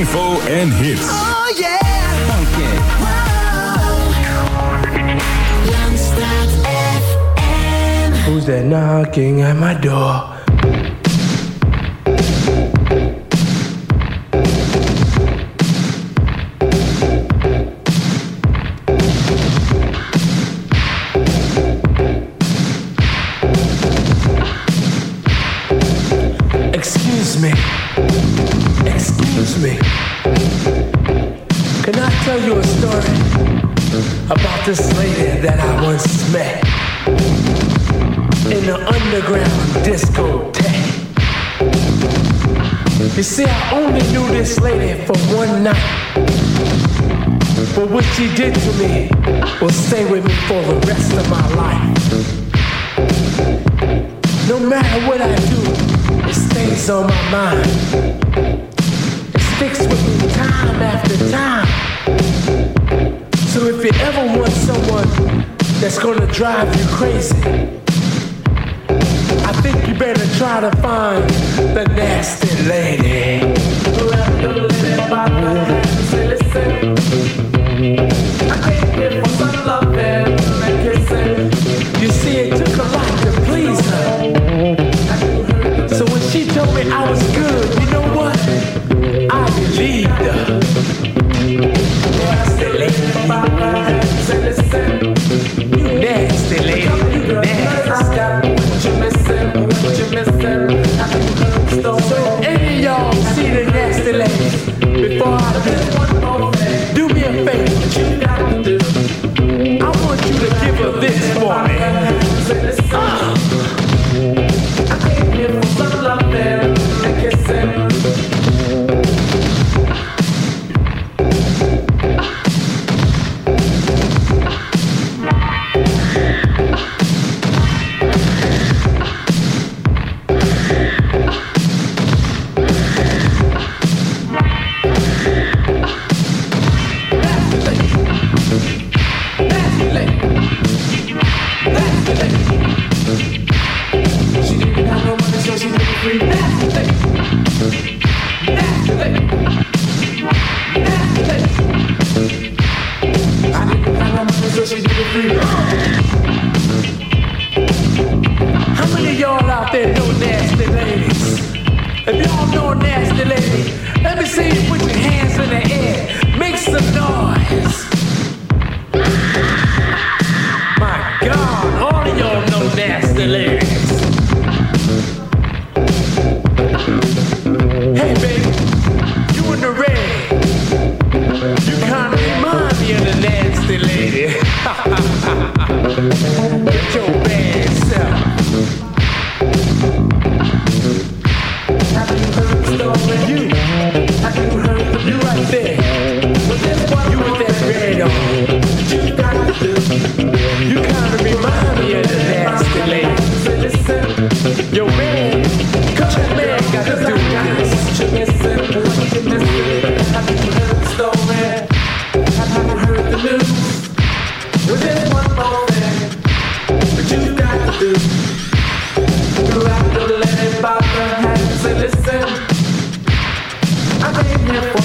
info en hits. Oh yeah. Funky. Langstraat Who's that knocking at my door? This lady that I once met in the underground discotheque? You see, I only knew this lady for one night. But what she did to me will stay with me for the rest of my life. No matter what I do, it stays on my mind. It sticks with me time after time. So if you ever want someone that's gonna drive you crazy, I think you better try to find the nasty lady. You see, it took a lot to please her. So when she told me I was good, you know what? I believed her. Nasty lady. You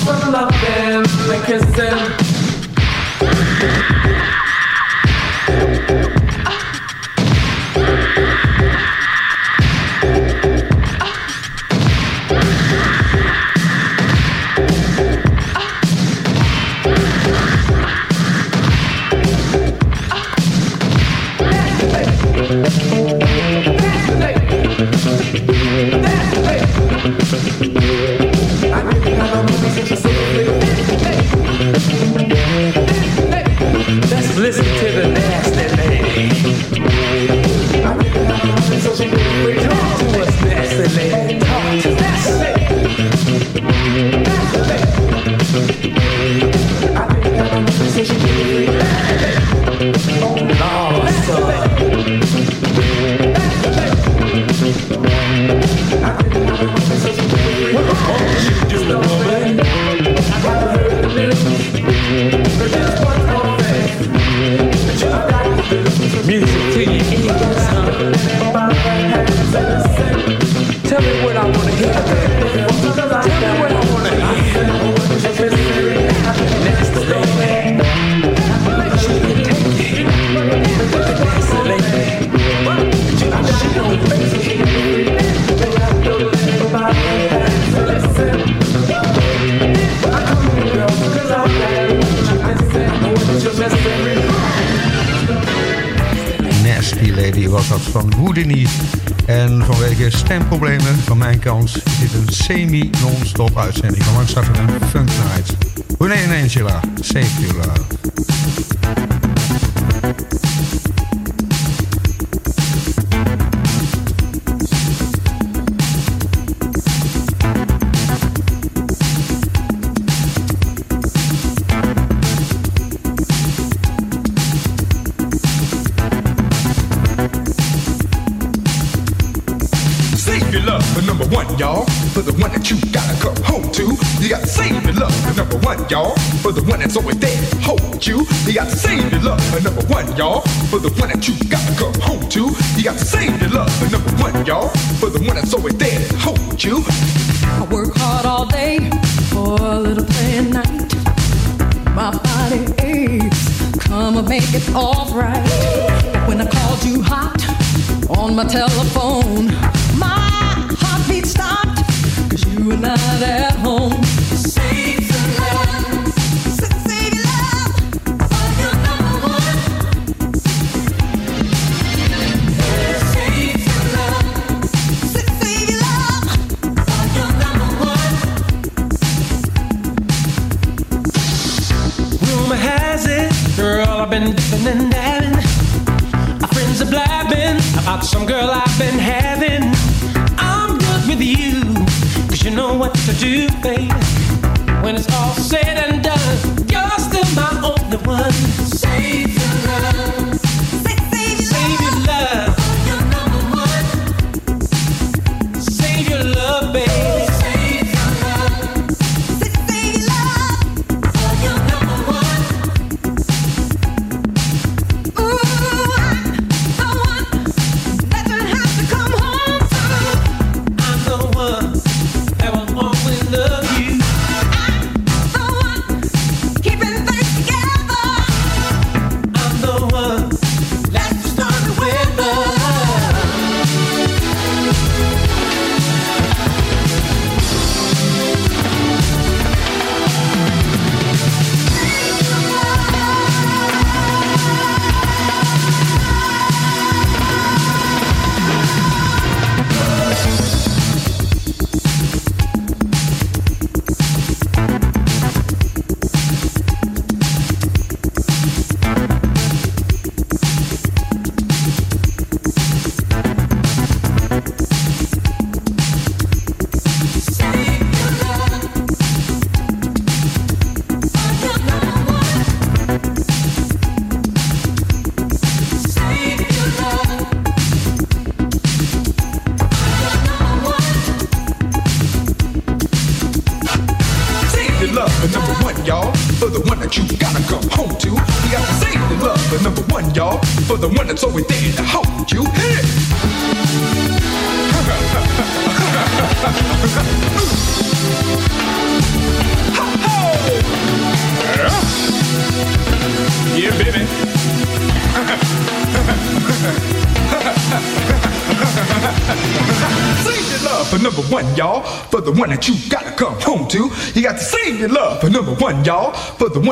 some loving and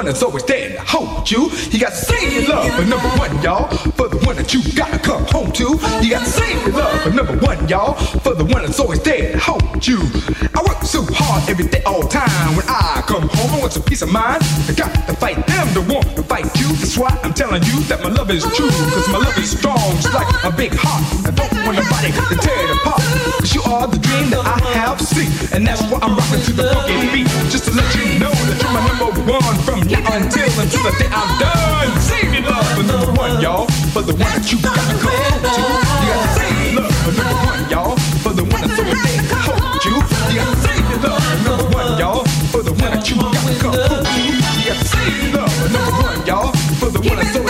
one that's always there to hold you. You got to save your love for number one, y'all. For the one that you gotta come home to. You got to save your love for number one, y'all. For the one that's always there to hold you. I work so hard every day, all time. When I come home, I want some peace of mind. I got to fight them to want to fight you. That's why I'm telling you that my love is true. Cause my love is strong, just like a big heart. I don't want nobody to tear it apart. Cause you are the dream that I have seen. And that's why I'm rocking to the funky beat. Just to let you know that you're my number one from now until until the day I'm done. Save your love for number one, y'all. For the one that you gotta come to. You gotta save your love for number one, y'all. For the one that's there to hold you. You gotta save your love for number one, y'all. For the one that you gotta come to. You gotta save your love for number one, y'all. For the one that's always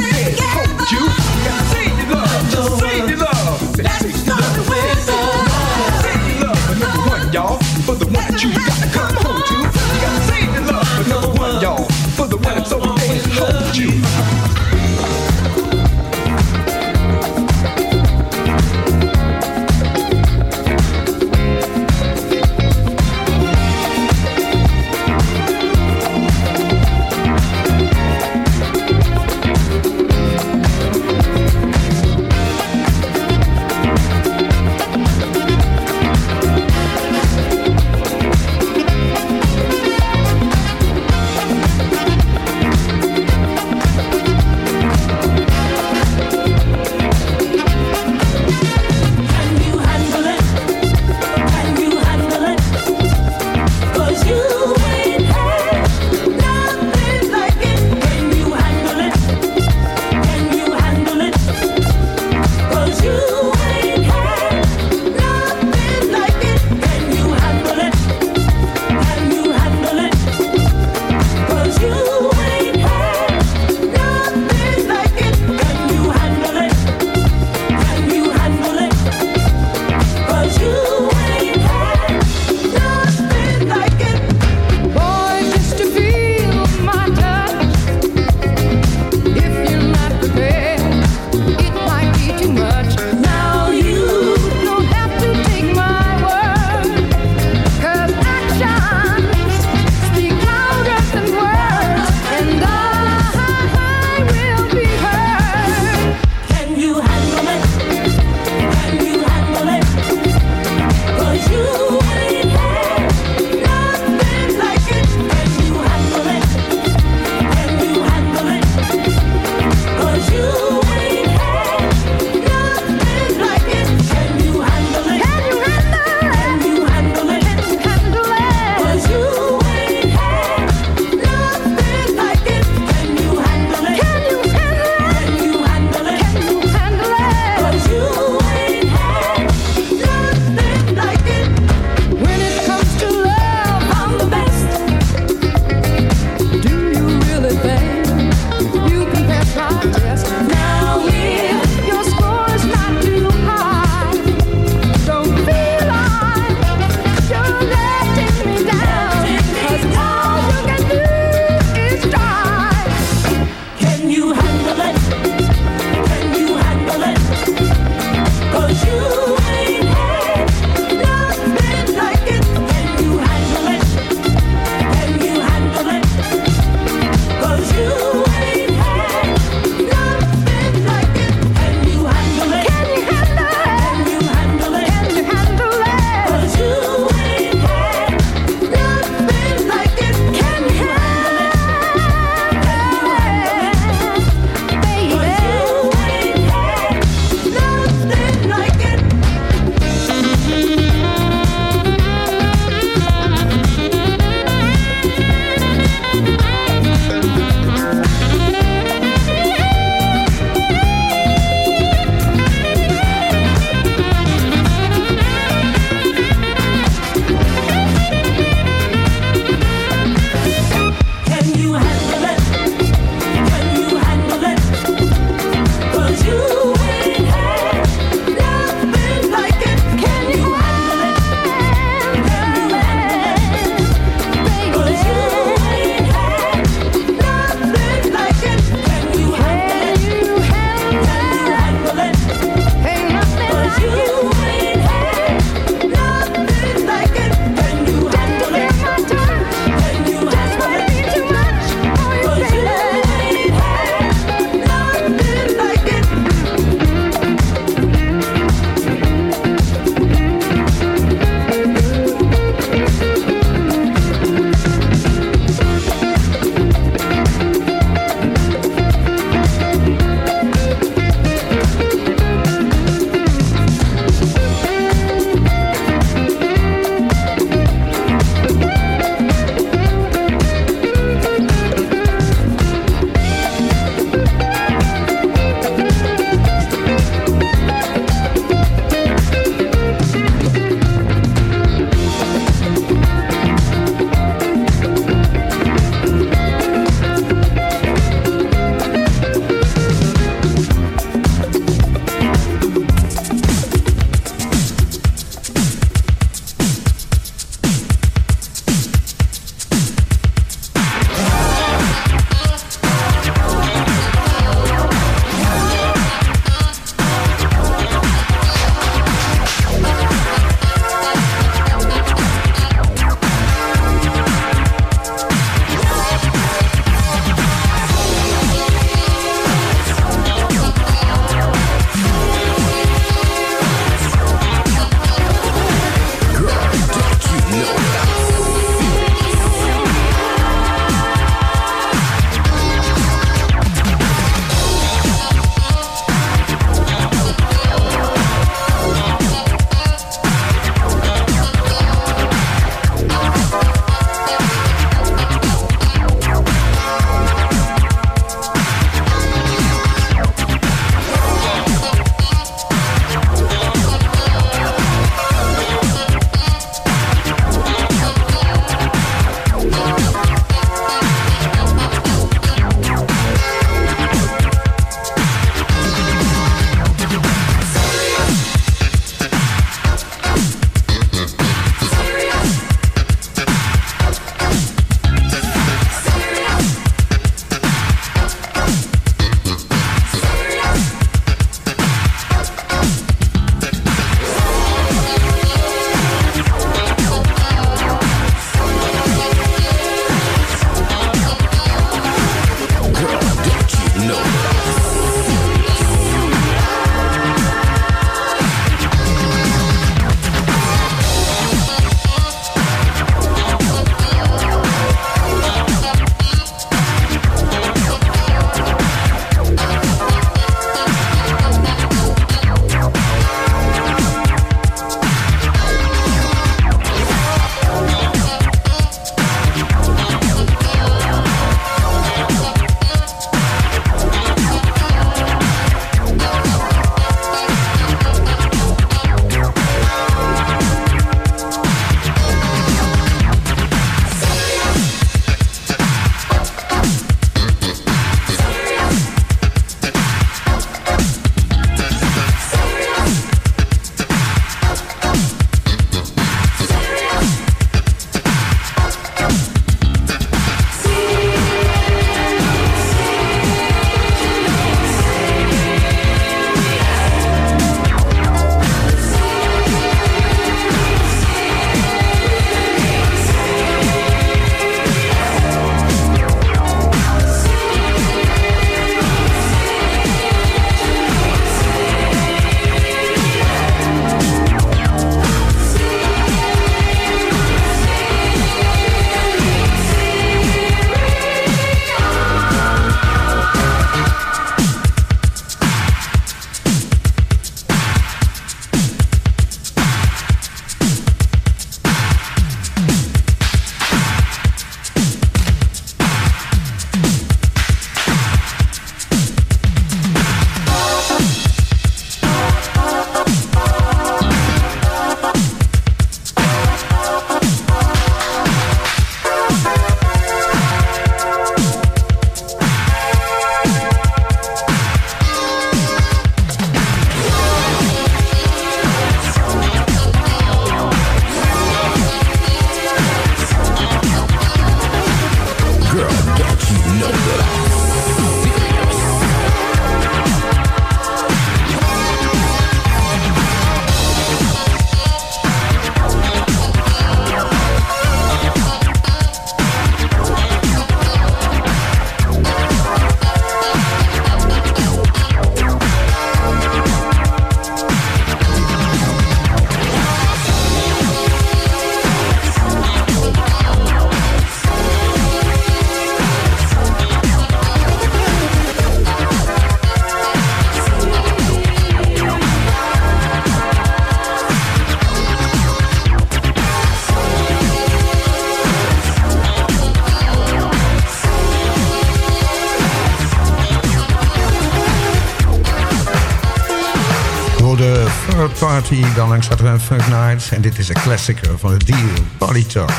Party. Dan langs hadden we Funk nights En dit is een classicer van het deal, Body Talk.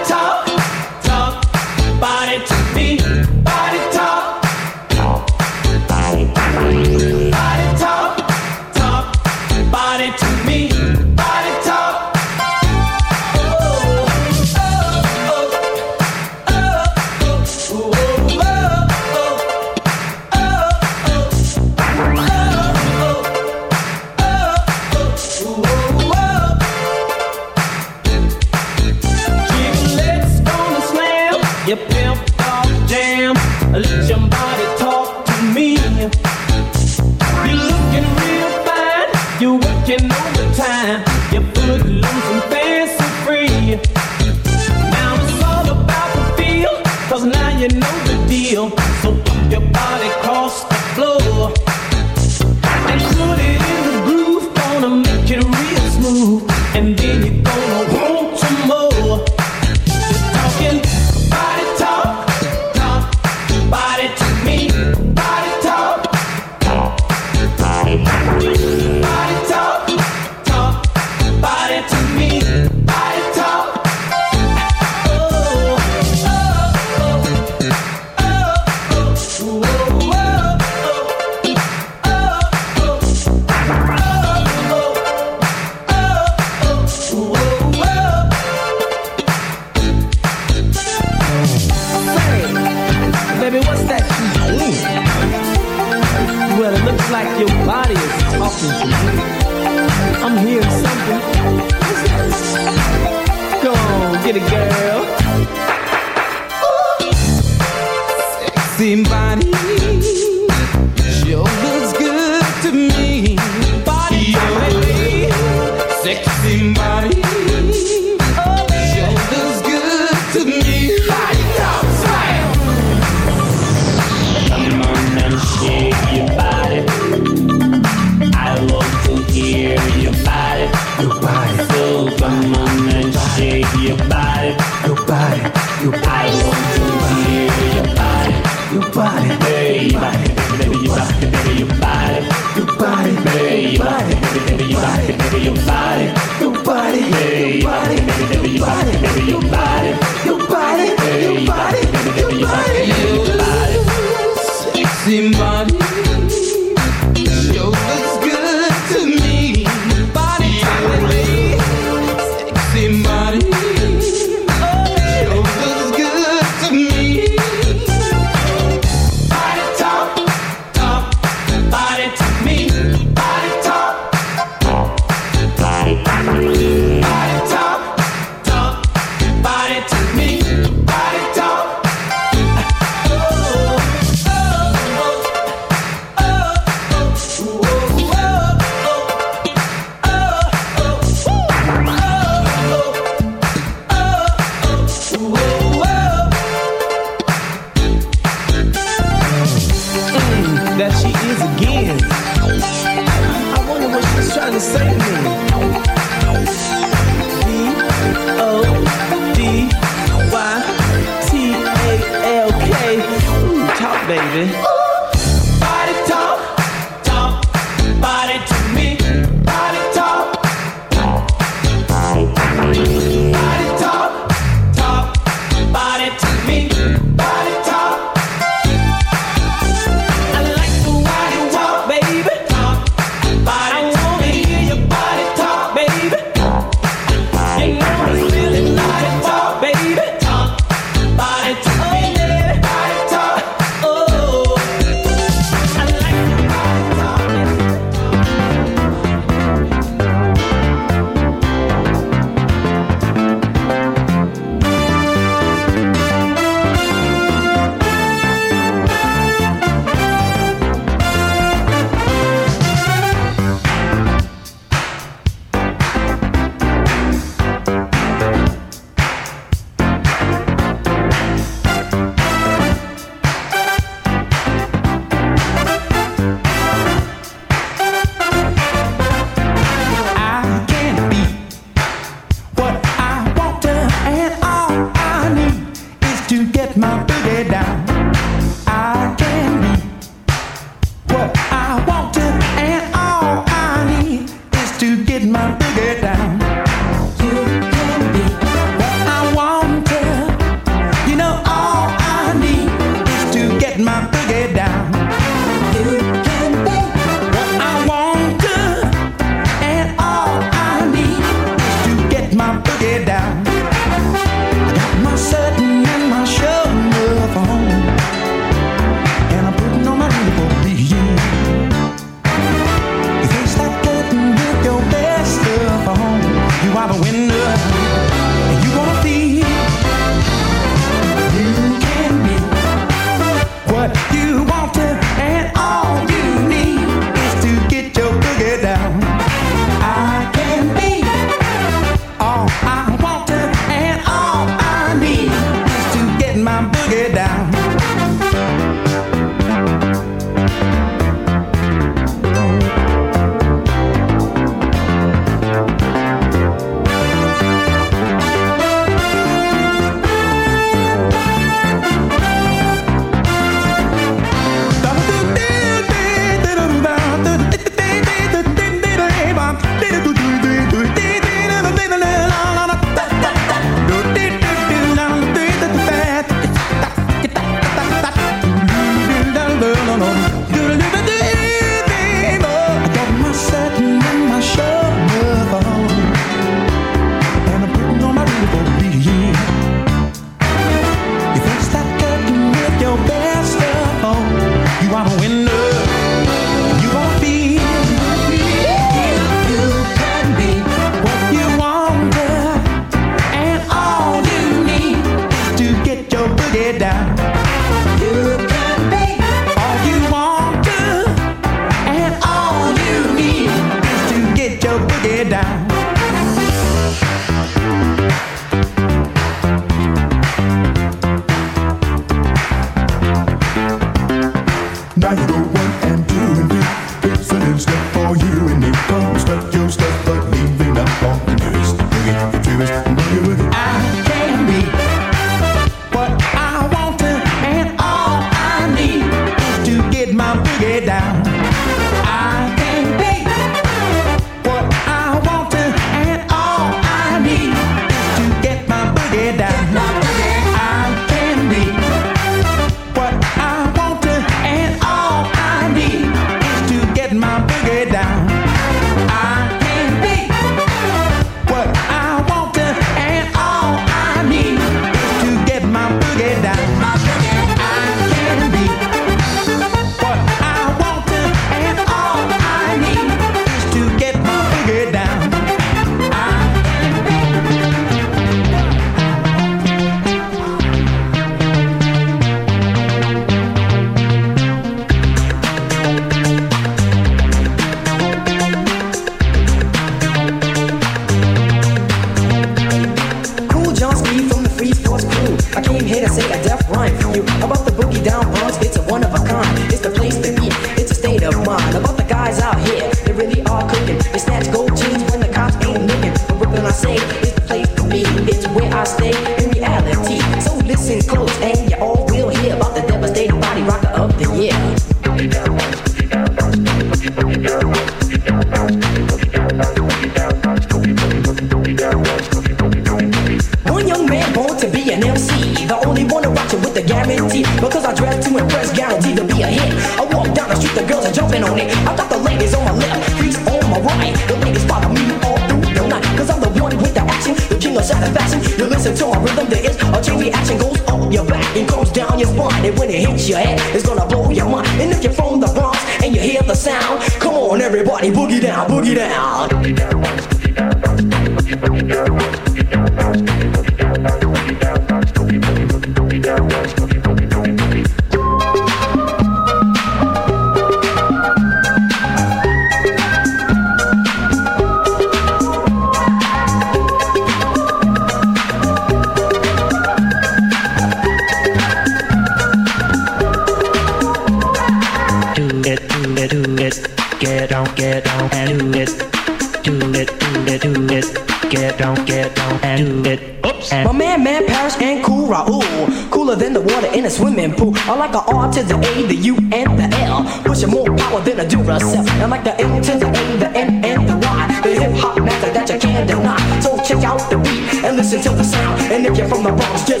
I like an to the A, the U, and the L. Pushing more power than a Duracell. I like the L to the A, the N, and the Y. The hip hop master that you can't deny. So check out the beat and listen to the sound. And if you're from the Bronx, just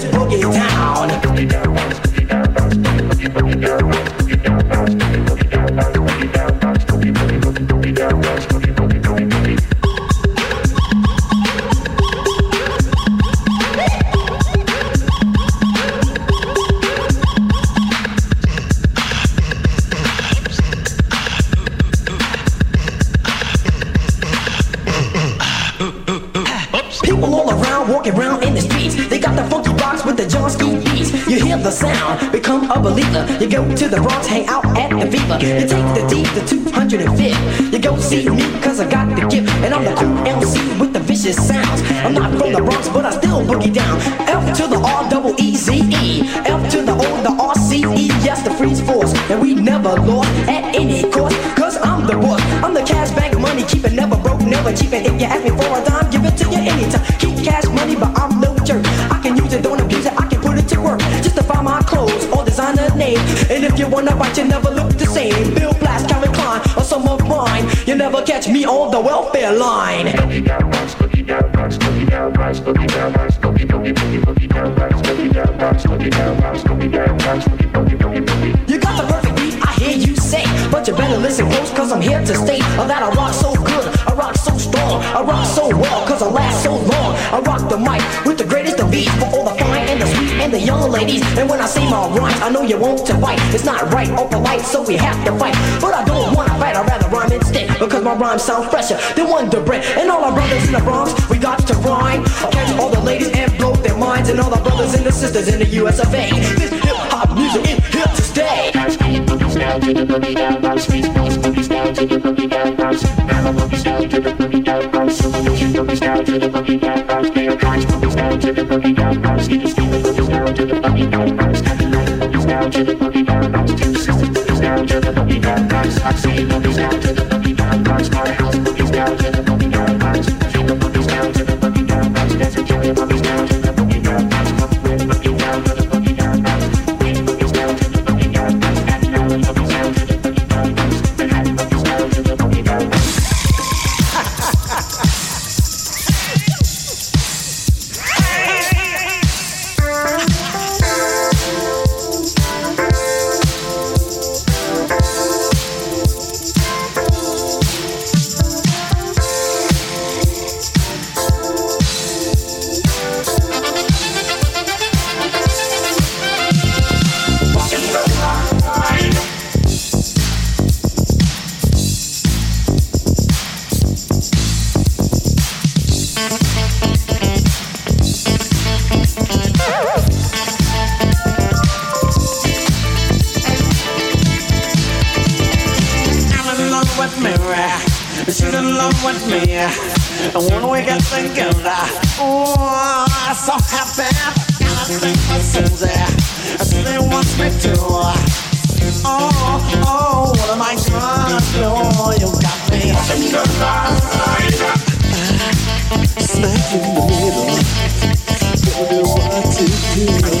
sound fresher than Wonder Bread. And all our brothers in the Bronx, we got to rhyme. Catch all the ladies and blow their minds. And all our brothers and the sisters in the US of A. together. Oh, I'm so happy. Gotta thank my Susie. She wants me to. Oh, oh, what am I gonna do? You got me. Smack in the middle. Tell me what to do?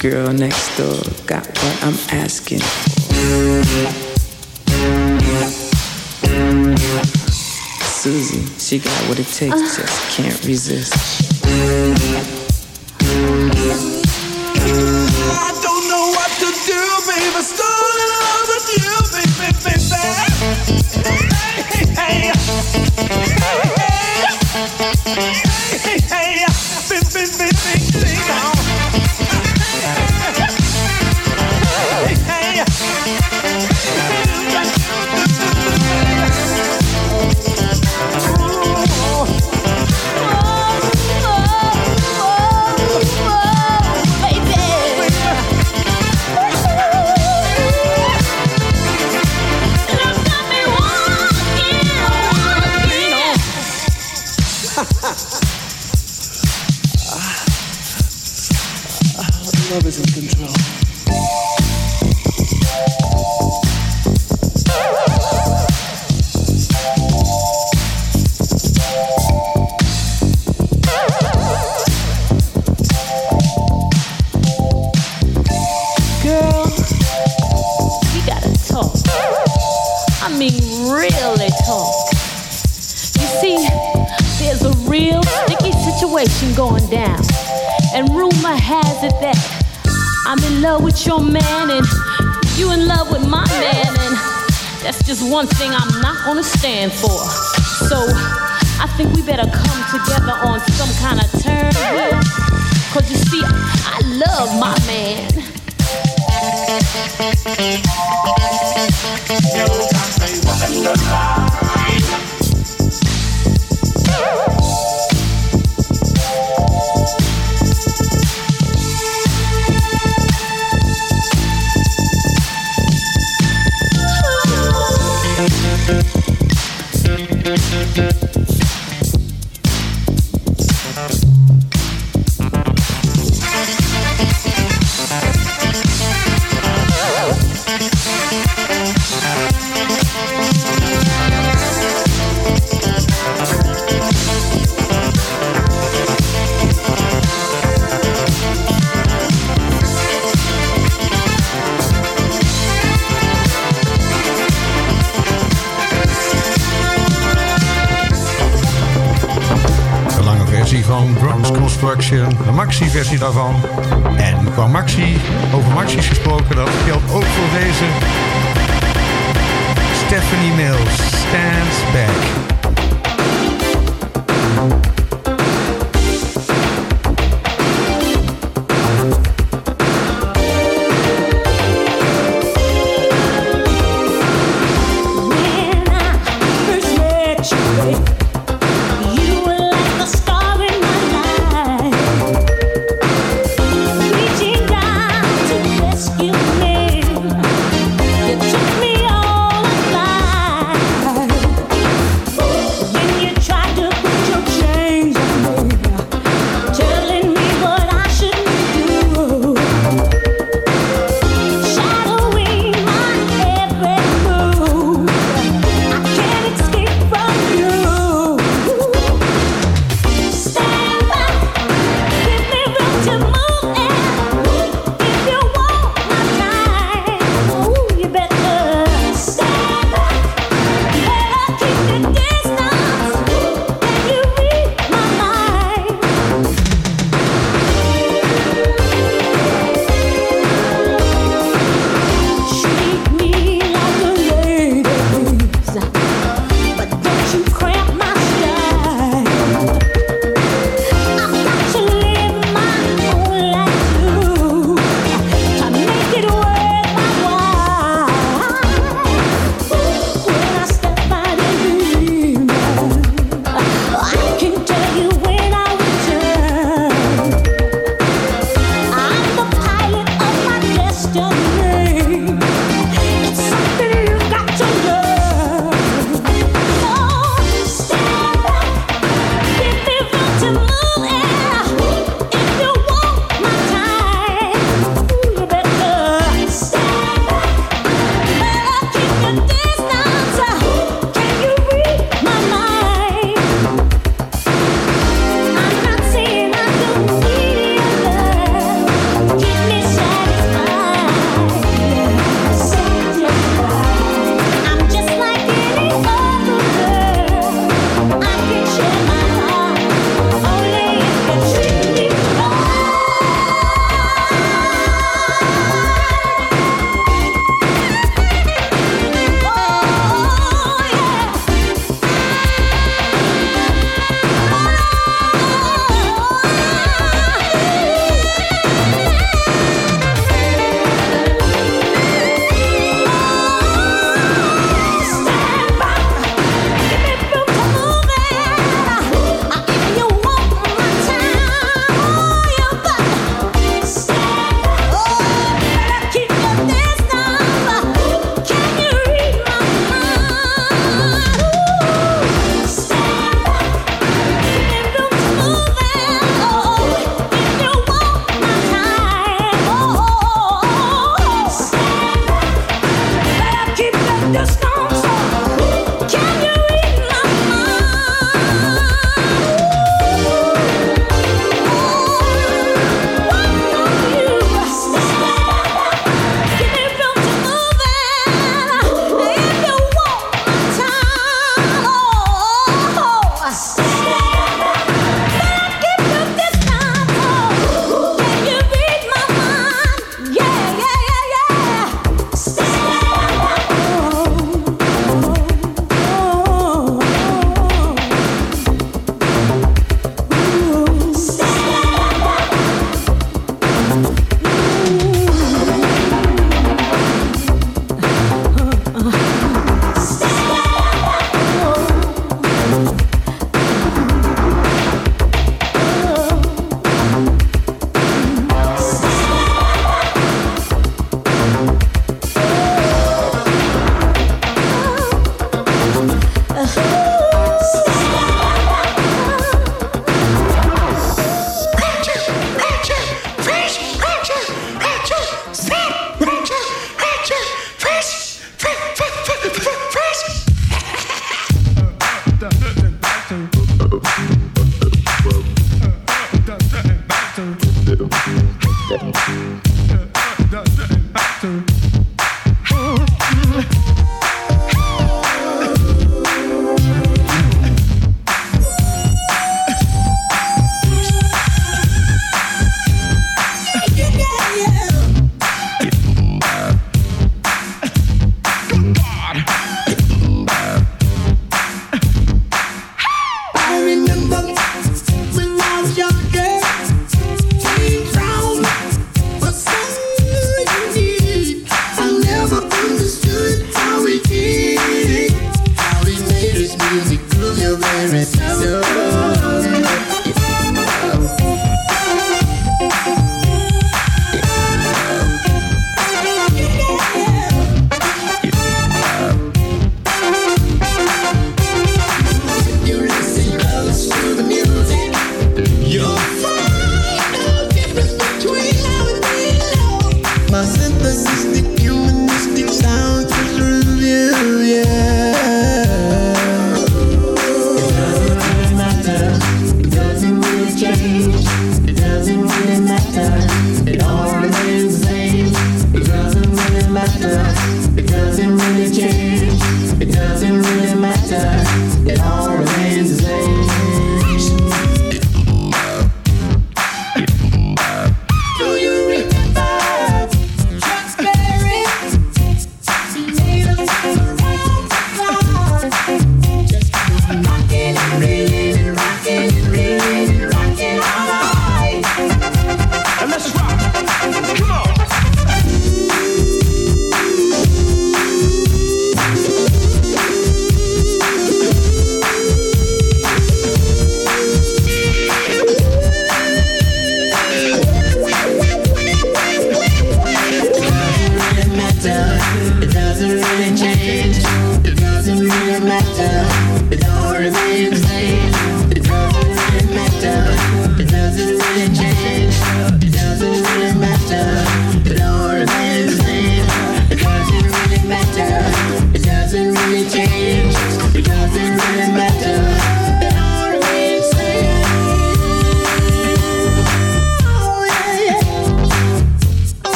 girl next door. Got what I'm asking. Susie, she got what it takes, just can't resist. Mm-hmm. De maxi-versie daarvan. En qua maxi, over maxi's gesproken, dat geldt ook voor deze Stephanie Mills, Stands Back.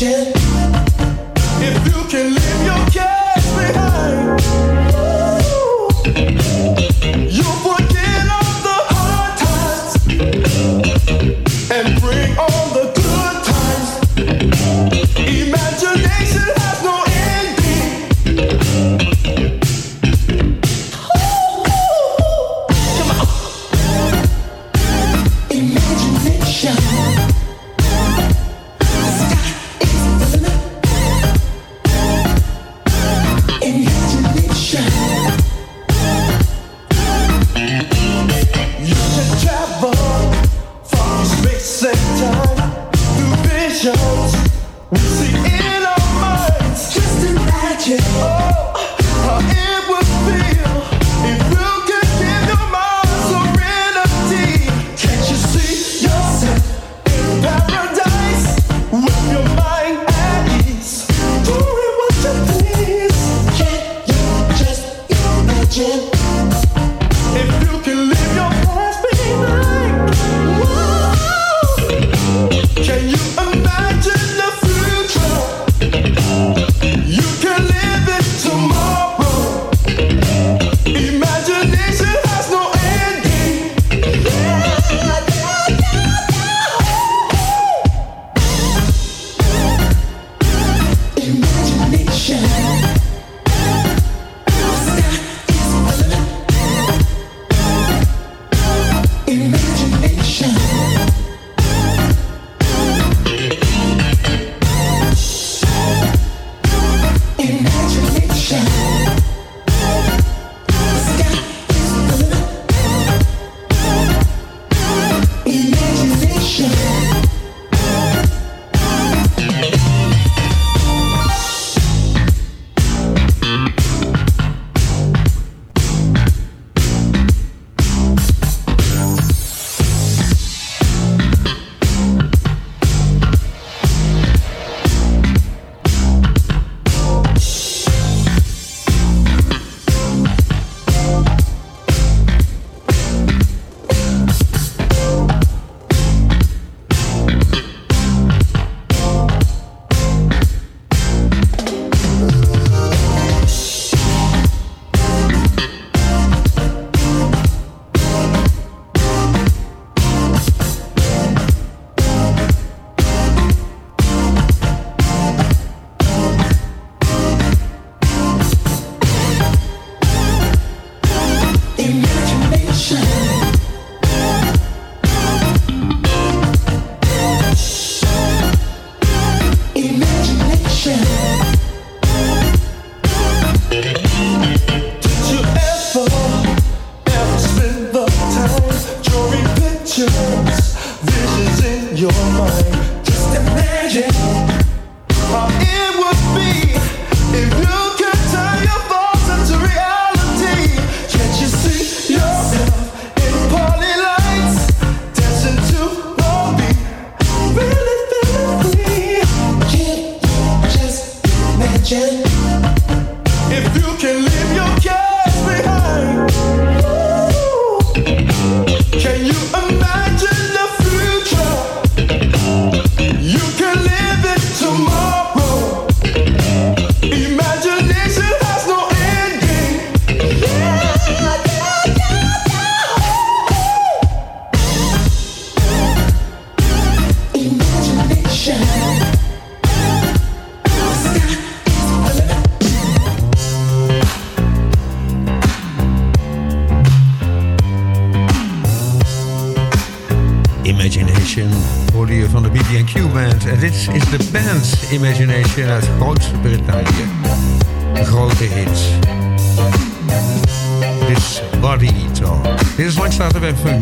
Just Imagination uit Groot-Brittannië. Grote hits. Dit is Body Talk. Dit is langs bij Funk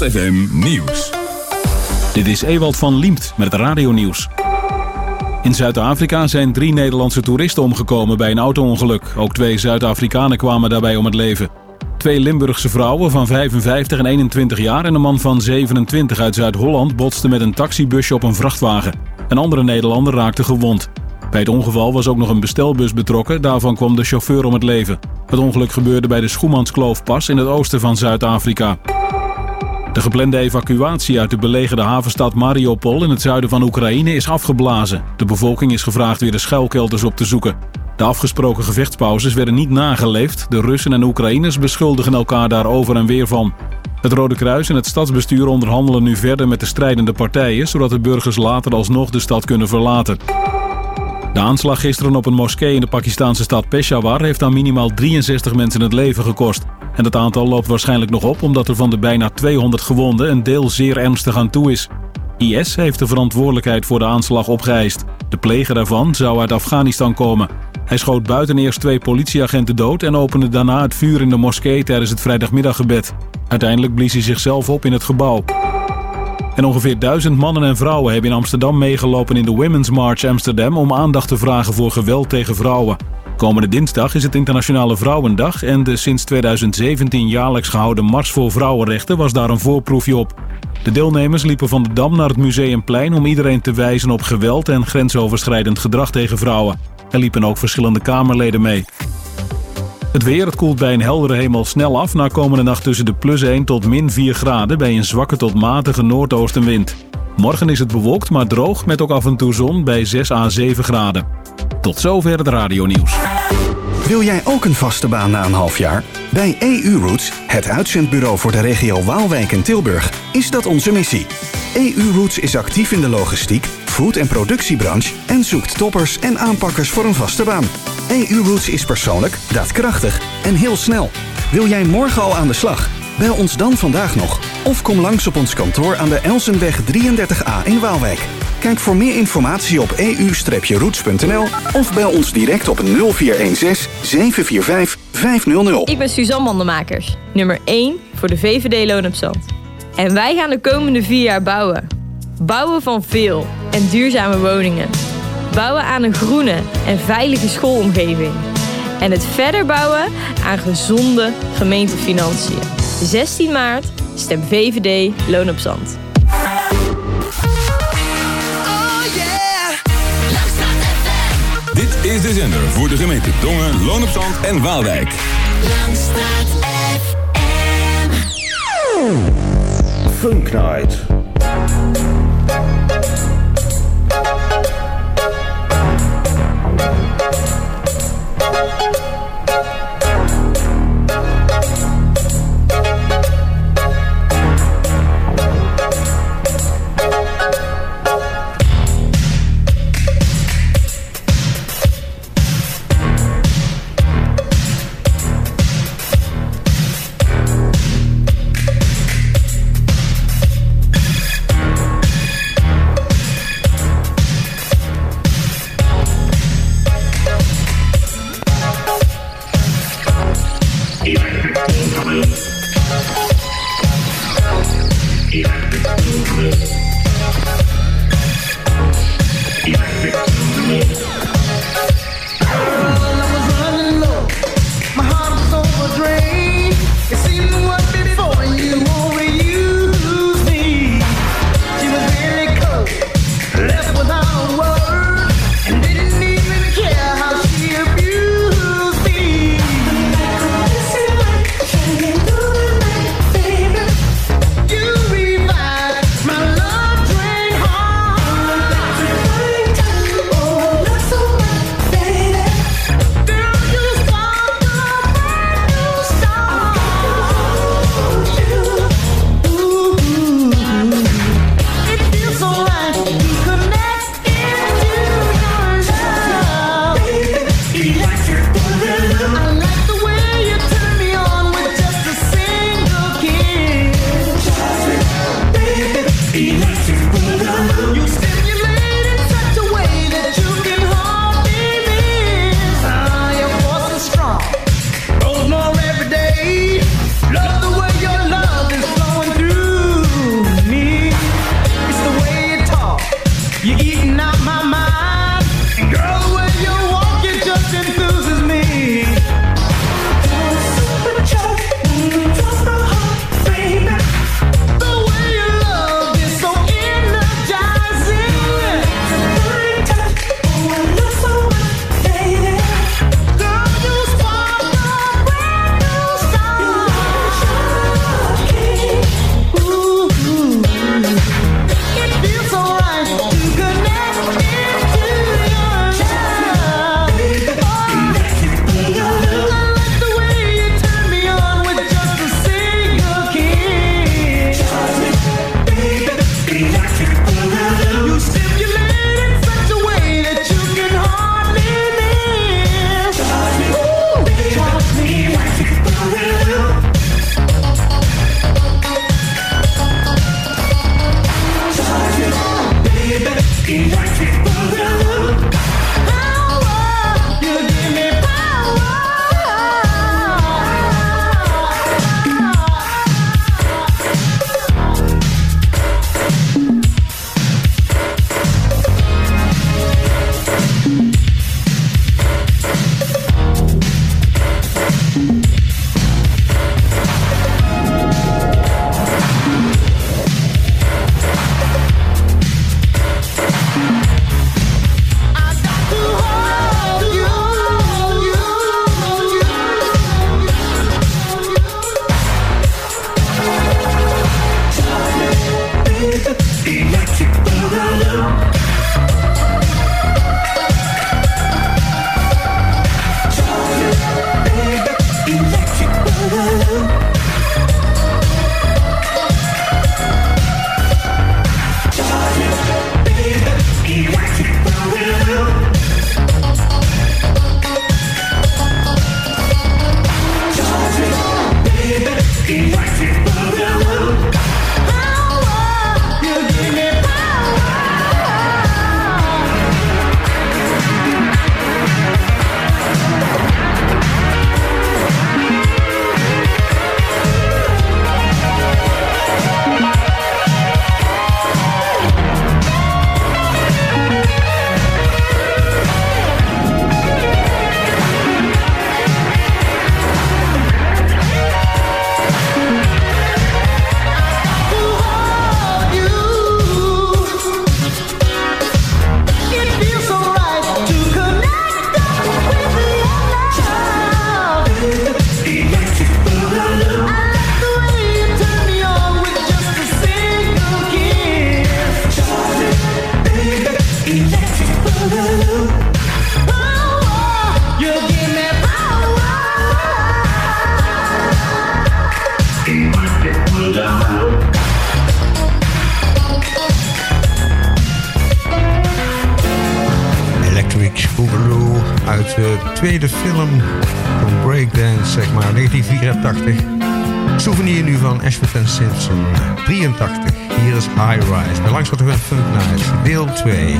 Langstraat FM Nieuws. Dit is Ewald van Liemt met het radionieuws. In Zuid-Afrika zijn drie Nederlandse toeristen omgekomen bij een auto-ongeluk. Ook twee Zuid-Afrikanen kwamen daarbij om het leven. Twee Limburgse vrouwen van 55 en 21 jaar en een man van 27 uit Zuid-Holland botsten met een taxibusje op een vrachtwagen. Een andere Nederlander raakte gewond. Bij het ongeval was ook nog een bestelbus betrokken, daarvan kwam de chauffeur om het leven. Het ongeluk gebeurde bij de Schoemanskloofpas in het oosten van Zuid-Afrika. De geplande evacuatie uit de belegerde havenstad Mariupol in het zuiden van Oekraïne is afgeblazen. De bevolking is gevraagd weer de schuilkelders op te zoeken. De afgesproken gevechtspauzes werden niet nageleefd. De Russen en Oekraïners beschuldigen elkaar daar over en weer van. Het Rode Kruis en het stadsbestuur onderhandelen nu verder met de strijdende partijen... zodat de burgers later alsnog de stad kunnen verlaten. De aanslag gisteren op een moskee in de Pakistanse stad Peshawar... heeft aan minimaal 63 mensen het leven gekost. En dat aantal loopt waarschijnlijk nog op... omdat er van de bijna 200 gewonden een deel zeer ernstig aan toe is. IS heeft de verantwoordelijkheid voor de aanslag opgeëist. De pleger daarvan zou uit Afghanistan komen. Hij schoot buiten eerst twee politieagenten dood... en opende daarna het vuur in de moskee tijdens het vrijdagmiddaggebed. Uiteindelijk blies hij zichzelf op in het gebouw. En ongeveer duizend mannen en vrouwen hebben in Amsterdam meegelopen in de Women's March Amsterdam om aandacht te vragen voor geweld tegen vrouwen. Komende dinsdag is het Internationale Vrouwendag en de sinds 2017 jaarlijks gehouden Mars voor Vrouwenrechten was daar een voorproefje op. De deelnemers liepen van de Dam naar het Museumplein om iedereen te wijzen op geweld en grensoverschrijdend gedrag tegen vrouwen. Er liepen ook verschillende Kamerleden mee. Het weer, het koelt bij een heldere hemel snel af na komende nacht tussen de plus 1 tot min 4 graden bij een zwakke tot matige noordoostenwind. Morgen is het bewolkt maar droog met ook af en toe zon bij 6 à 7 graden. Tot zover het radionieuws. Wil jij ook een vaste baan na een half jaar? Bij EU Roots, het uitzendbureau voor de regio Waalwijk en Tilburg, is dat onze missie. EU Roots is actief in de logistiek, food- en productiebranche en zoekt toppers en aanpakkers voor een vaste baan. EU Roots is persoonlijk, daadkrachtig en heel snel. Wil jij morgen al aan de slag? Bel ons dan vandaag nog of kom langs op ons kantoor aan de Elsenweg 33A in Waalwijk. Kijk voor meer informatie op eu-roots.nl of bel ons direct op 0416 745 500. Ik ben Suzanne Mandenmakers, nummer 1 voor de VVD Loon op Zand. En wij gaan de komende vier jaar bouwen. Bouwen van veel en duurzame woningen. Bouwen aan een groene en veilige schoolomgeving. En het verder bouwen aan gezonde gemeentefinanciën. 16 maart, stem VVD Loon op Zand. Dit is de zender voor de gemeente Dongen, Loon op Zand en Waalwijk. Langstraat Funk Night. 对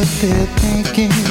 what they're thinking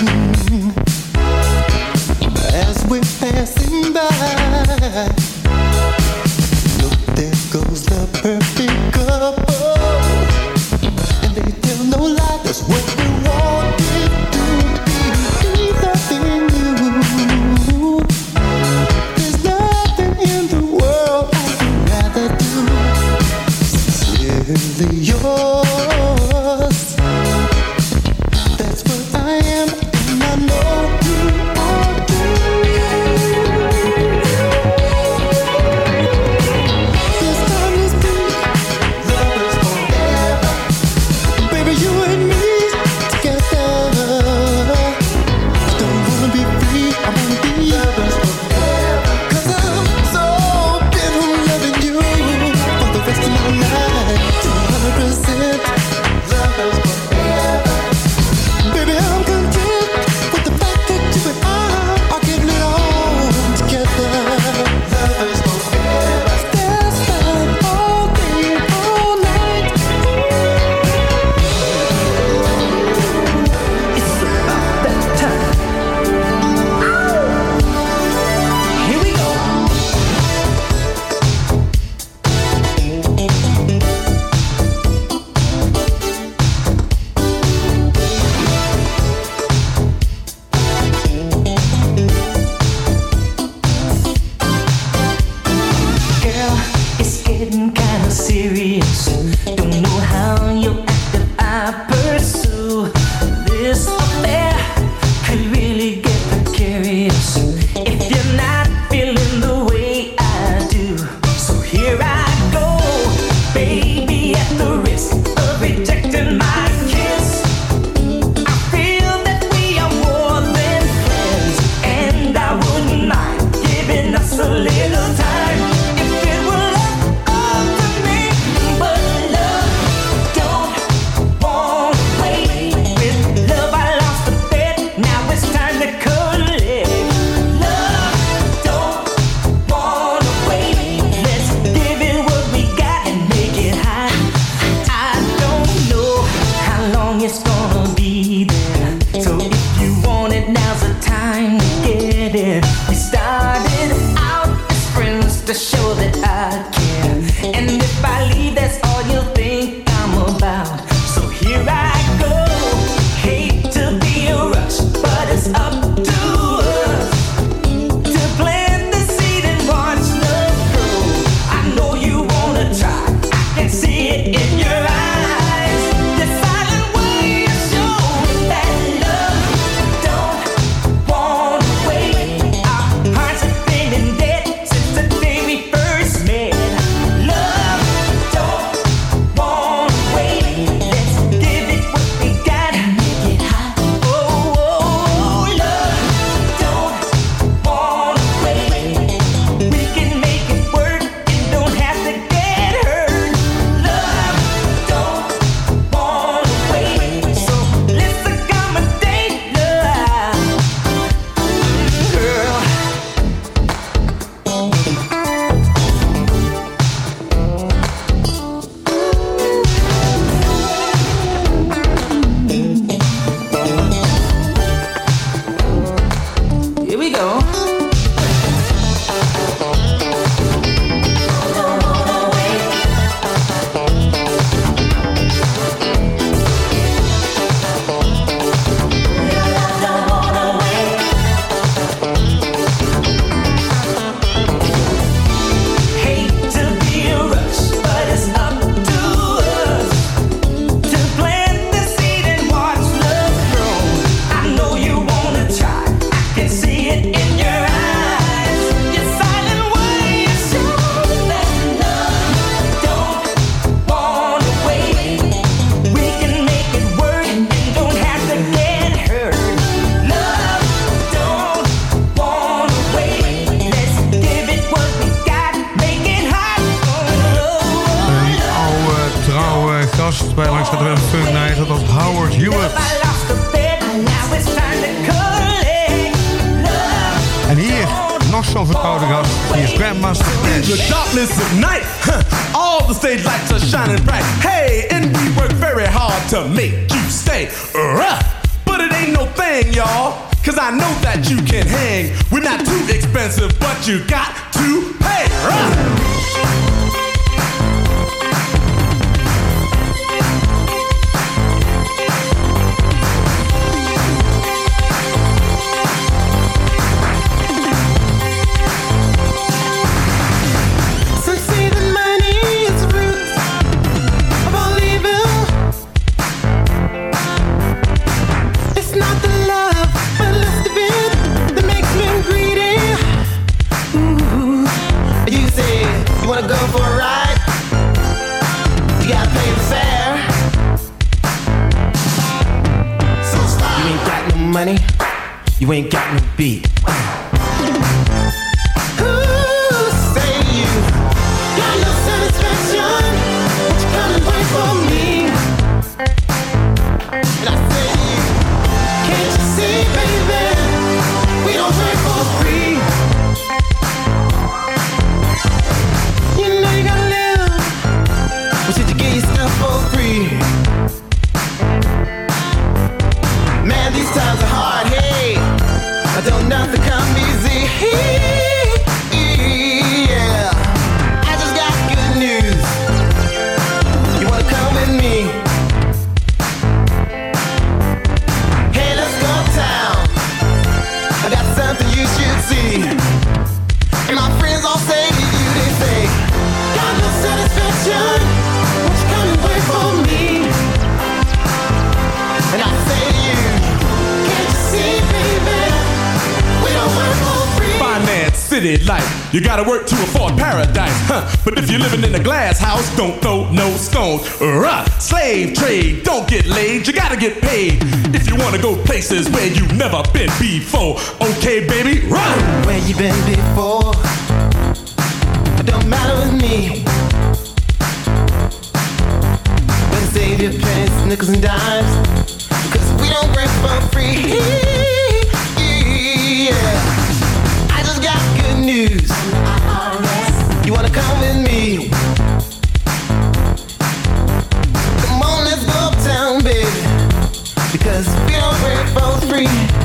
free.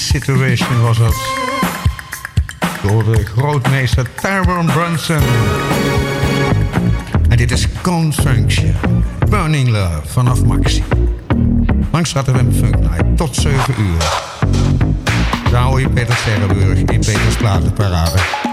Situation was dat. Door de grootmeester Tyrone Brunson. En dit is Confunction. Burning Love vanaf Maxi. Langs er een Funk Night tot 7 uur. Daar hou je Peter Sterrenburg in Peters Platenparade.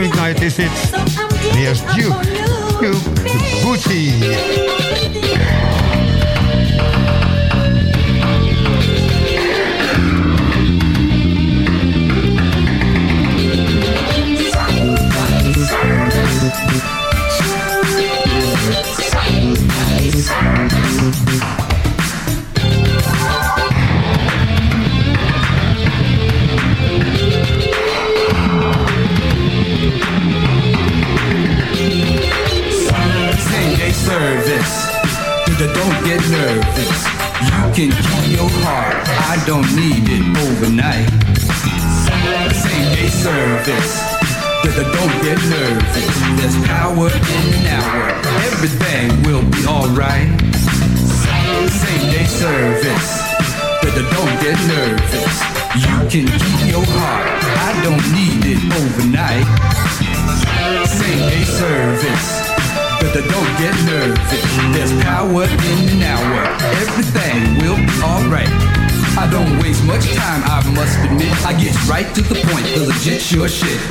Midnight Is It. Here's Duke.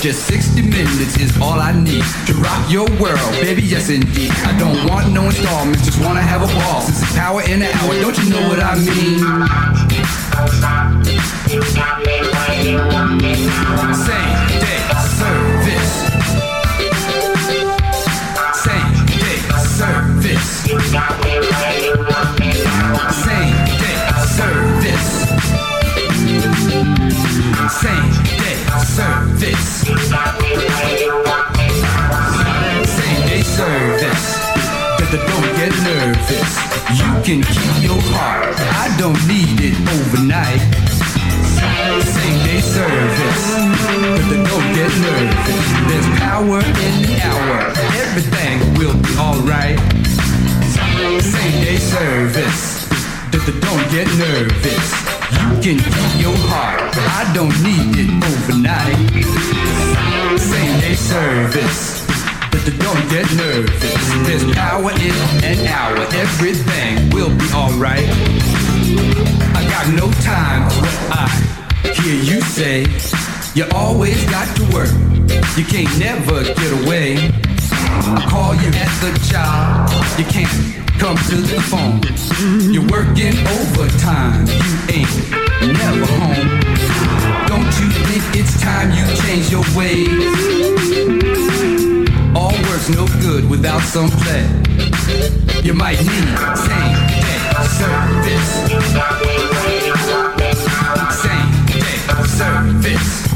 Just 60 minutes is all I need to rock your world, baby, yes indeed. I don't want no installments, just wanna have a ball. Since it's power in the hour, don't you know what I mean? Same day service. Same day service. Same day service. Same serve this. Say they serve. Better don't get nervous. You can keep your heart. I don't need it overnight. Say they service, this. Better don't get nervous. There's power in the hour. Everything will be alright. Same day service. Don't get nervous. Same day service. D- Don't get nervous. There's power in an hour. Everything will be alright. I got no time for what I hear you say. You always got to work. You can't never get away. I call you at the job. You can't come to the phone. You're working overtime. You ain't never home. Don't you think it's time you change your ways? All work's no good without some play. You might need same day service. Same day service.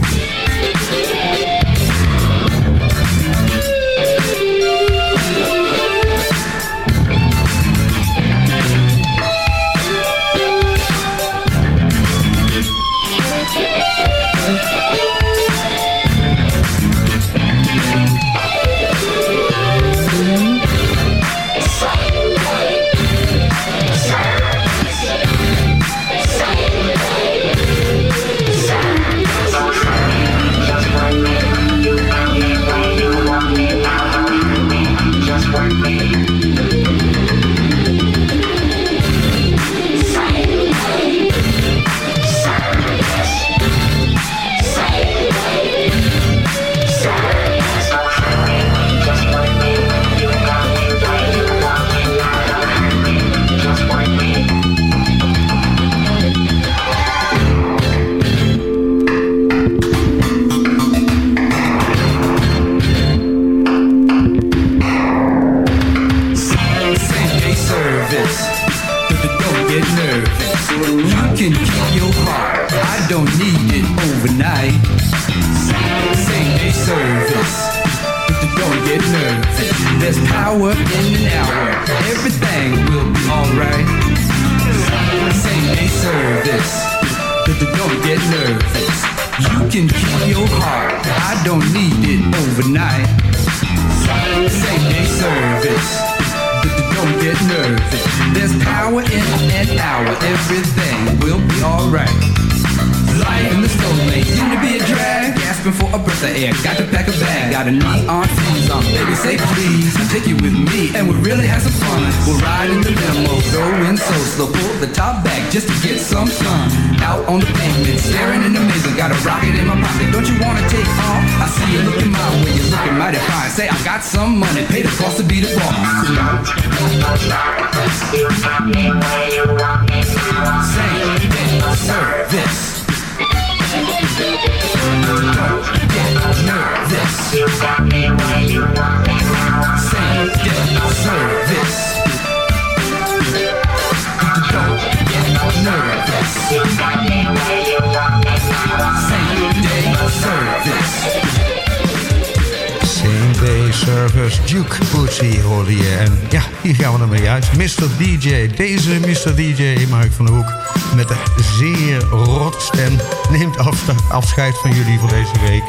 Afscheid van jullie voor deze week.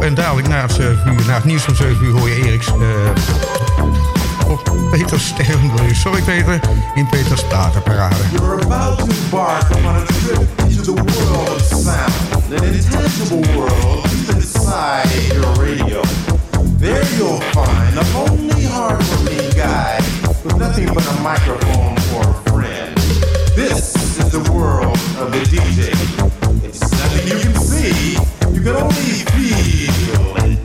En, dadelijk na het, 7 uur, na het nieuws van 7 uur hoor je Eriks... eh, op Peter Sterren, sorry Peter, in Peters Platenparade. You're about to embark upon a trip into the world of sound, an intangible world inside your radio. There you'll find a lonely, hard-working guy with nothing but a microphone for a friend. This is the world of the DJ. See, only feel it.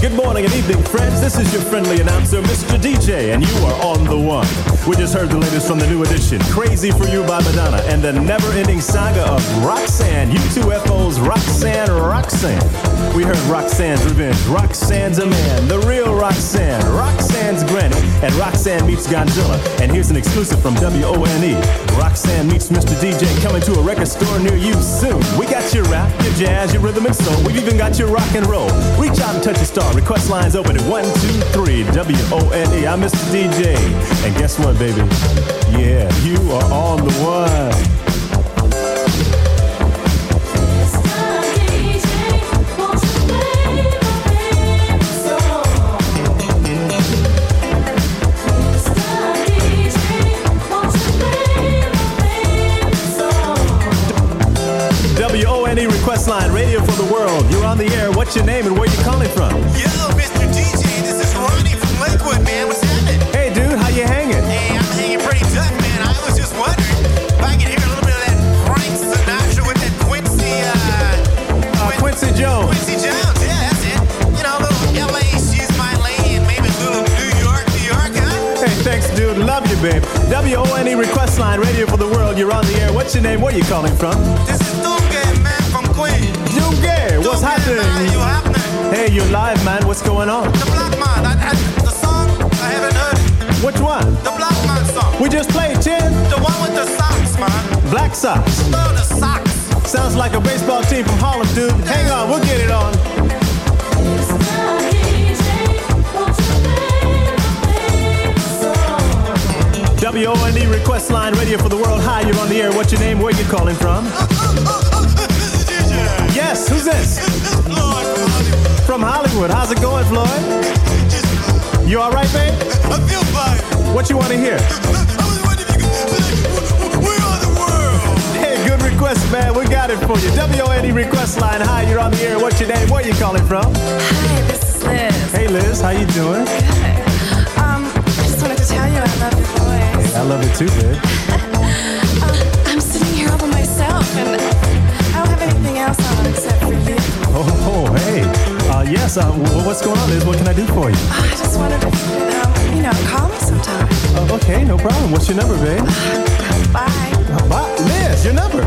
Good morning and evening, friends. This is your friendly announcer, Mr. DJ, and you are on the one. We just heard the latest from the new edition, Crazy for You by Madonna, and the never-ending saga of Roxanne, UTFO's Roxanne Roxanne. We heard Roxanne's Revenge, Roxanne's a man, the real Roxanne, Roxanne's granny, and Roxanne meets Godzilla. And here's an exclusive from WONE. Roxanne meets Mr. DJ coming to a record store near you soon. We got your rap, your jazz, your rhythm and soul. We've even got your rock and roll. Reach out and touch a star. Request lines open at 123 WONE. I'm Mr. DJ. And guess what, baby? Yeah, you are on the one. Calling from? Hi, this is Liz. Hey, Liz. How you doing? Good. Um, I just wanted to tell you I love your voice. I love it too, babe. Uh, I'm sitting here all by myself, and I don't have anything else on except for you. Oh, hey. Uh, yes, uh, what's going on, Liz? What can I do for you? I just wanted to, um, you know, call me sometime. Uh, okay, no problem. What's your number, babe? Bye. Uh, bye. Liz, your number.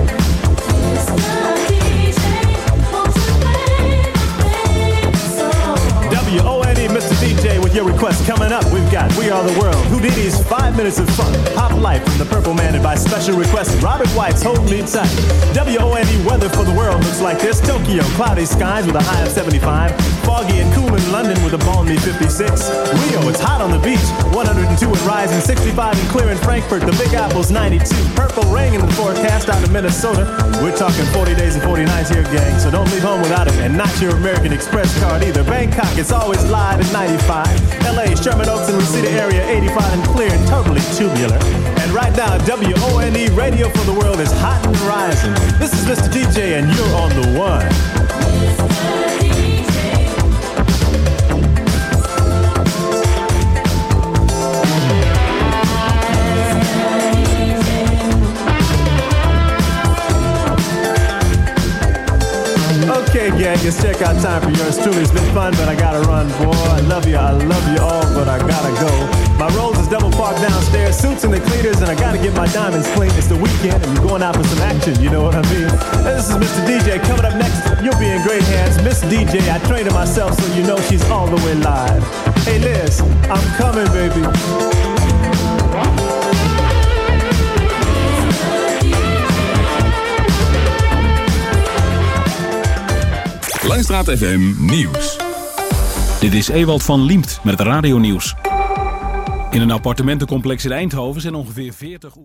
Your request coming up. We've got We Are the World, Whodini's Five Minutes of Fun, Pop Life from the Purple Man, and by special request, Robert White's Hold Me Tight. WONE weather for the world looks like this Tokyo, cloudy skies with a high of 75, foggy and cool in London with a balmy 56. Rio, it's hot on the beach, 102 and rising, 65 and clear in Frankfurt, the Big Apple's 92. Purple rain in the forecast out of Minnesota. We're talking 40 days and 40 nights here, gang, so don't leave home without it, and not your American Express card either. Bangkok, it's always live at 95. LA, Sherman Oaks and Reseda area, 85 and clear and totally tubular. And right now, WONE Radio for the World is hot and rising. This is Mr. DJ, and you're on the one. Gang, it's check out time for yours truly. It's been fun, but I gotta run, boy. I love you, I love you all, but I gotta go. My rolls is double parked downstairs, suits and the cleaners, and I gotta get my diamonds clean. It's the weekend, and we're going out for some action, you know what I mean? And This is Mr. DJ. Coming up next, you'll be in great hands. Miss DJ, I trained her myself, so you know she's all the way live. Hey, Liz, I'm coming, baby. Langstraat FM Nieuws. Dit is Ewald van Liemt met het radionieuws. In een appartementencomplex in Eindhoven zijn ongeveer 40...